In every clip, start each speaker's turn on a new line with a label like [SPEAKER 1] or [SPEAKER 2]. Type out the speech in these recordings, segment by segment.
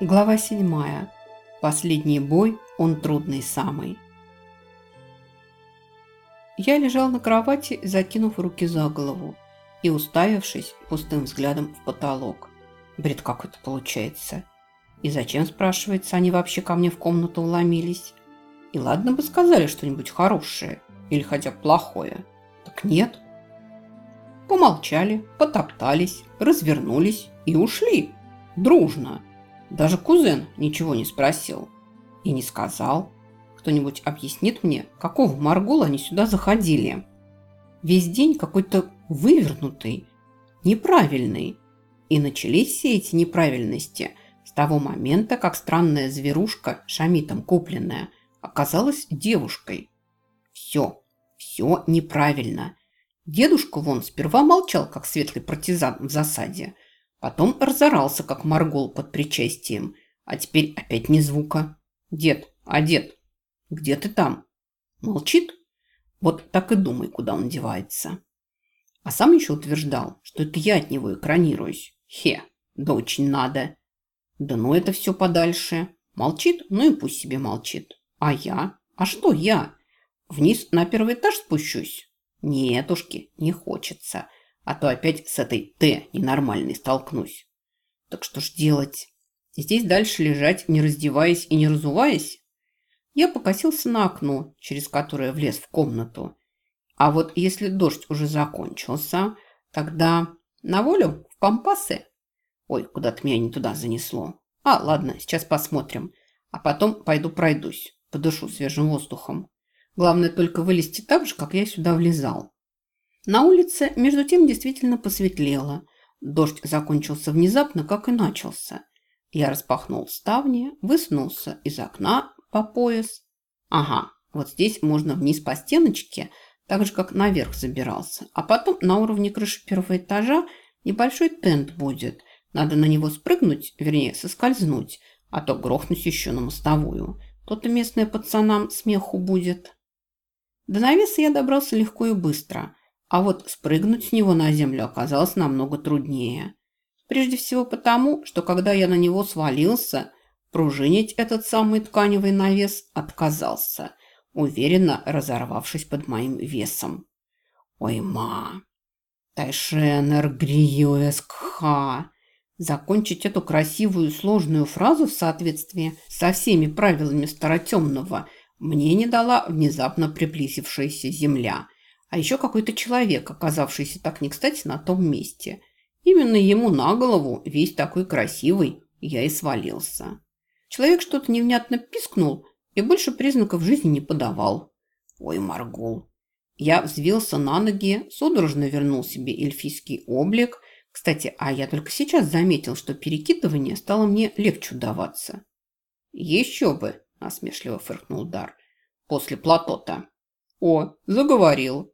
[SPEAKER 1] Глава седьмая. Последний бой, он трудный самый. Я лежал на кровати, закинув руки за голову и уставившись пустым взглядом в потолок. Бред какой-то получается. И зачем, спрашивается, они вообще ко мне в комнату вломились? И ладно бы сказали что-нибудь хорошее или хотя бы плохое. Так нет. Помолчали, потоптались, развернулись и ушли. Дружно. Даже кузен ничего не спросил и не сказал. Кто-нибудь объяснит мне, какого Маргола они сюда заходили? Весь день какой-то вывернутый, неправильный. И начались все эти неправильности с того момента, как странная зверушка, шамитом купленная, оказалась девушкой. Все, все неправильно. Дедушка вон сперва молчал, как светлый партизан в засаде – Потом разорался, как моргол под причастием. А теперь опять ни звука. Дед, а дед, где ты там? Молчит? Вот так и думай, куда он девается. А сам еще утверждал, что это я от него экранируюсь. Хе, да очень надо. Да ну это все подальше. Молчит, ну и пусть себе молчит. А я? А что я? Вниз на первый этаж спущусь? Нетушки, не хочется а то опять с этой «Т» ненормальной столкнусь. Так что ж делать? Здесь дальше лежать, не раздеваясь и не разуваясь? Я покосился на окно, через которое влез в комнату. А вот если дождь уже закончился, тогда на волю в пампасы? Ой, куда-то меня не туда занесло. А, ладно, сейчас посмотрим. А потом пойду пройдусь, подышу свежим воздухом. Главное только вылезти так же, как я сюда влезал. На улице, между тем, действительно посветлело. Дождь закончился внезапно, как и начался. Я распахнул ставни, высунулся из окна по пояс. Ага, вот здесь можно вниз по стеночке, так же, как наверх забирался. А потом на уровне крыши первого этажа небольшой тент будет. Надо на него спрыгнуть, вернее, соскользнуть, а то грохнусь еще на мостовую. То-то местная пацанам смеху будет. До навеса я добрался легко и быстро – а вот спрыгнуть с него на землю оказалось намного труднее. Прежде всего потому, что когда я на него свалился, пружинить этот самый тканевый навес отказался, уверенно разорвавшись под моим весом. «Ой, ма! Тайшенер гриюэскха!» Закончить эту красивую сложную фразу в соответствии со всеми правилами Старотемного мне не дала внезапно приблизившаяся земля – а еще какой-то человек, оказавшийся так не кстати на том месте. Именно ему на голову, весь такой красивый, я и свалился. Человек что-то невнятно пискнул и больше признаков жизни не подавал. Ой, Маргул. Я взвился на ноги, судорожно вернул себе эльфийский облик. Кстати, а я только сейчас заметил, что перекидывание стало мне легче удаваться. «Еще бы!» – насмешливо фыркнул Дар. «После плато-то». «О, заговорил!»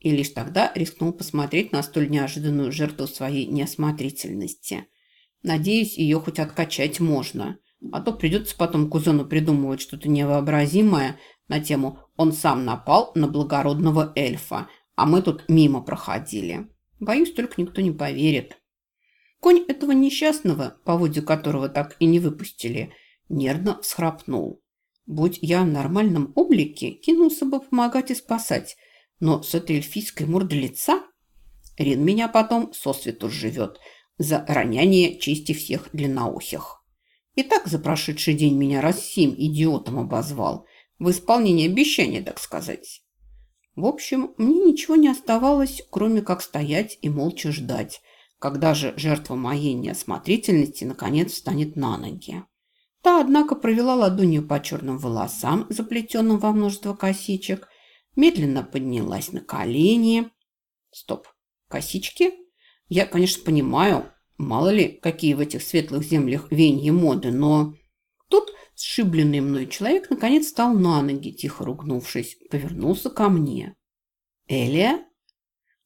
[SPEAKER 1] И лишь тогда рискнул посмотреть на столь неожиданную жертву своей неосмотрительности. Надеюсь, ее хоть откачать можно, а то придется потом кузену придумывать что-то невообразимое на тему «он сам напал на благородного эльфа, а мы тут мимо проходили». Боюсь, только никто не поверит. Конь этого несчастного, поводья которого так и не выпустили, нервно всхрапнул. Будь я в нормальном облике, кинулся бы помогать и спасать – но с этой эльфийской мордой лица Рин меня потом сосвету живет за роняние чести всех длинноухих. И так за прошедший день меня раз семь идиотом обозвал. В исполнении обещания, так сказать. В общем, мне ничего не оставалось, кроме как стоять и молча ждать, когда же жертва моей неосмотрительности наконец встанет на ноги. Та, однако, провела ладонью по черным волосам, заплетенным во множество косичек, медленно поднялась на колени. Стоп, косички? Я, конечно, понимаю, мало ли, какие в этих светлых землях венья моды, но... Тут сшибленный мной человек наконец встал на ноги, тихо ругнувшись, повернулся ко мне. «Элия?»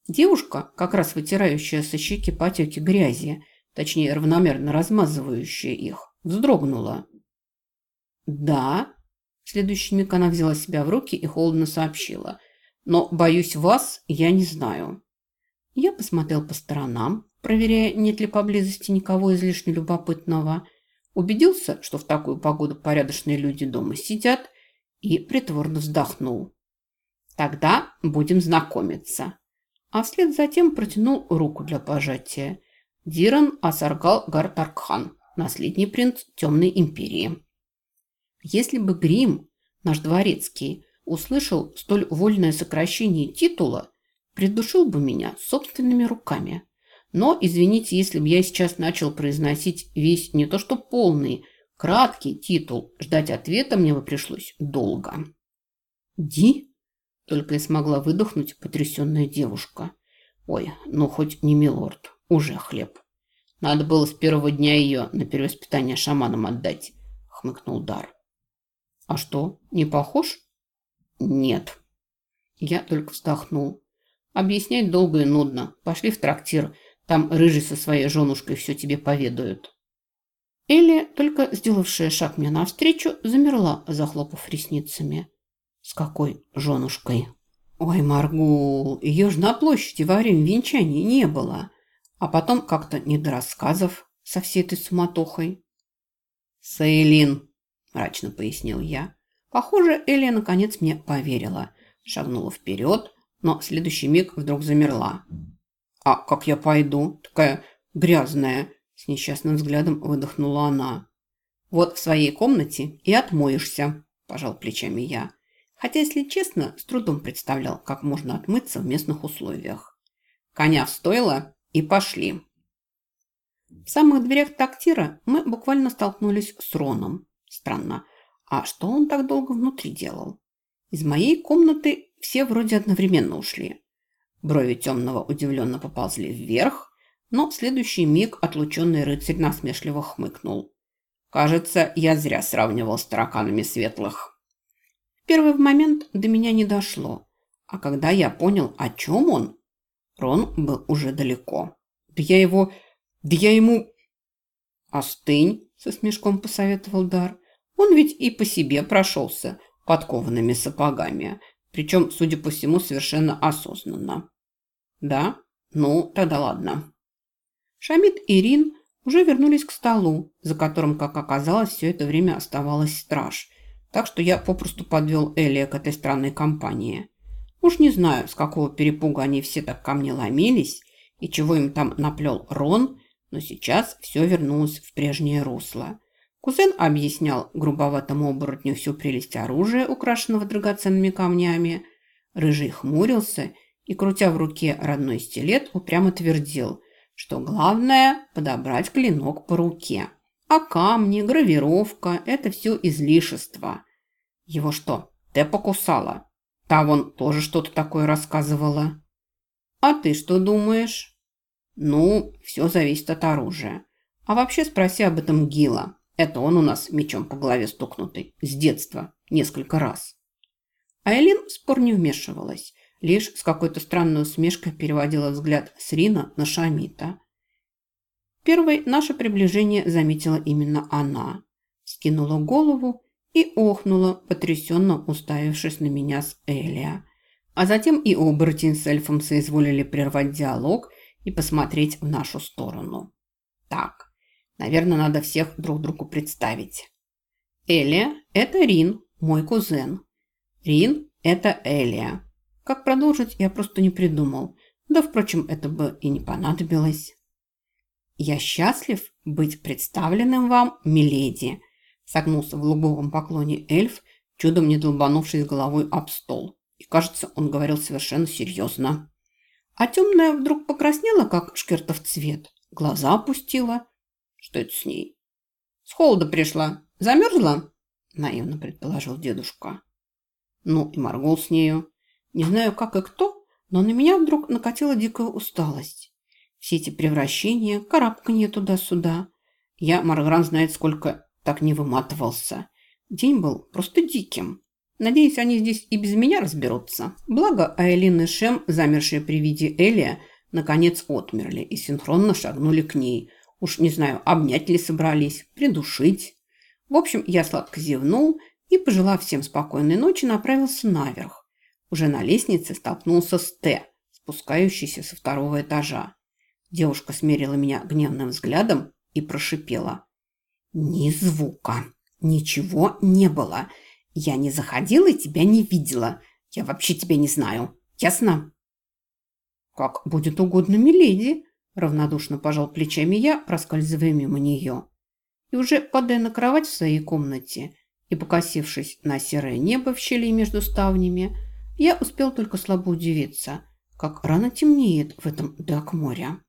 [SPEAKER 1] Девушка, как раз вытирающая со щеки потеки грязи, точнее, равномерно размазывающая их, вздрогнула. «Да?» В следующий миг она взяла себя в руки и холодно сообщила. «Но, боюсь, вас я не знаю». Я посмотрел по сторонам, проверяя, нет ли поблизости никого излишне любопытного. Убедился, что в такую погоду порядочные люди дома сидят, и притворно вздохнул. «Тогда будем знакомиться». А вслед затем протянул руку для пожатия. Диран Асаргал Гартаркхан, наследний принц Темной Империи. Если бы Грим, наш дворецкий, услышал столь вольное сокращение титула, придушил бы меня собственными руками. Но, извините, если бы я сейчас начал произносить весь не то что полный, краткий титул, ждать ответа мне бы пришлось долго. «Ди?» – только и смогла выдохнуть потрясенная девушка. «Ой, ну хоть не милорд, уже хлеб. Надо было с первого дня ее на перевоспитание шаманам отдать», – хмыкнул Дар. «А что, не похож?» «Нет». Я только вздохнул. Объяснять долго и нудно. Пошли в трактир. Там рыжий со своей женушкой все тебе поведают. Элли, только сделавшая шаг мне навстречу, замерла, захлопав ресницами. С какой женушкой? Ой, Маргул, ее же на площади во время венчания не было. А потом как-то не до рассказов со всей этой суматохой. Сейлин, мрачно пояснил я. Похоже, Элли наконец мне поверила. Шагнула вперед, но в следующий миг вдруг замерла. «А как я пойду? Такая грязная!» С несчастным взглядом выдохнула она. «Вот в своей комнате и отмоешься», – пожал плечами я. Хотя, если честно, с трудом представлял, как можно отмыться в местных условиях. Коня встоило и пошли. В самых дверях тактира мы буквально столкнулись с Роном. Странно, а что он так долго внутри делал? Из моей комнаты все вроде одновременно ушли. Брови темного удивленно поползли вверх, но в следующий миг отлученный рыцарь насмешливо хмыкнул. Кажется, я зря сравнивал с тараканами светлых. В первый момент до меня не дошло, а когда я понял, о чем он, Рон был уже далеко. Да я его... Да я ему... «Остынь», — со смешком посоветовал Дар. «Он ведь и по себе прошелся подкованными сапогами, причем, судя по всему, совершенно осознанно. Да? Ну, тогда ладно. Шамид и Рин уже вернулись к столу, за которым, как оказалось, все это время оставалась страж. Так что я попросту подвел Элия к этой странной компании. Уж не знаю, с какого перепуга они все так ко мне ломились и чего им там наплел Рон, но сейчас все вернулось в прежнее русло. Кузен объяснял грубоватому оборотню всю прелесть оружия, украшенного драгоценными камнями. Рыжий хмурился и, крутя в руке родной стилет, упрямо твердил, что главное – подобрать клинок по руке. А камни, гравировка – это все излишество. Его что, ты покусала? Та вон тоже что-то такое рассказывала. А ты что думаешь? Ну, все зависит от оружия. А вообще спроси об этом Гила. Это он у нас мечом по голове стукнутый. С детства. Несколько раз. Айлин в спор не вмешивалась. Лишь с какой-то странной усмешкой переводила взгляд с Рина на Шамита. Первой наше приближение заметила именно она. Скинула голову и охнула, потрясенно уставившись на меня с Элия. А затем и оборотень с эльфом соизволили прервать диалог и посмотреть в нашу сторону. Так, Наверное, надо всех друг другу представить. Элия – это Рин, мой кузен. Рин – это Элия. Как продолжить, я просто не придумал. Да, впрочем, это бы и не понадобилось. «Я счастлив быть представленным вам, миледи», согнулся в глубоком поклоне эльф, чудом не долбанувшись головой об стол. И, кажется, он говорил совершенно серьезно. А темная вдруг покраснела, как шкертов цвет, глаза опустила что это с ней? С холода пришла. Замерзла? Наивно предположил дедушка. Ну и моргул с нею. Не знаю, как и кто, но на меня вдруг накатила дикая усталость. Все эти превращения, карабканье туда-сюда. Я, Маргран знает, сколько так не выматывался. День был просто диким. Надеюсь, они здесь и без меня разберутся. Благо, Айлин и Шем, замершие при виде Элия, наконец отмерли и синхронно шагнули к ней – Уж не знаю, обнять ли собрались, придушить. В общем, я сладко зевнул и, пожелав всем спокойной ночи, направился наверх. Уже на лестнице столкнулся с Т, спускающийся со второго этажа. Девушка смерила меня гневным взглядом и прошипела. «Ни звука. Ничего не было. Я не заходила и тебя не видела. Я вообще тебя не знаю. Ясно?» «Как будет угодно, миледи», – равнодушно пожал плечами я, проскальзывая мимо нее. И уже падая на кровать в своей комнате и покосившись на серое небо в щели между ставнями, я успел только слабо удивиться, как рано темнеет в этом Дакморе.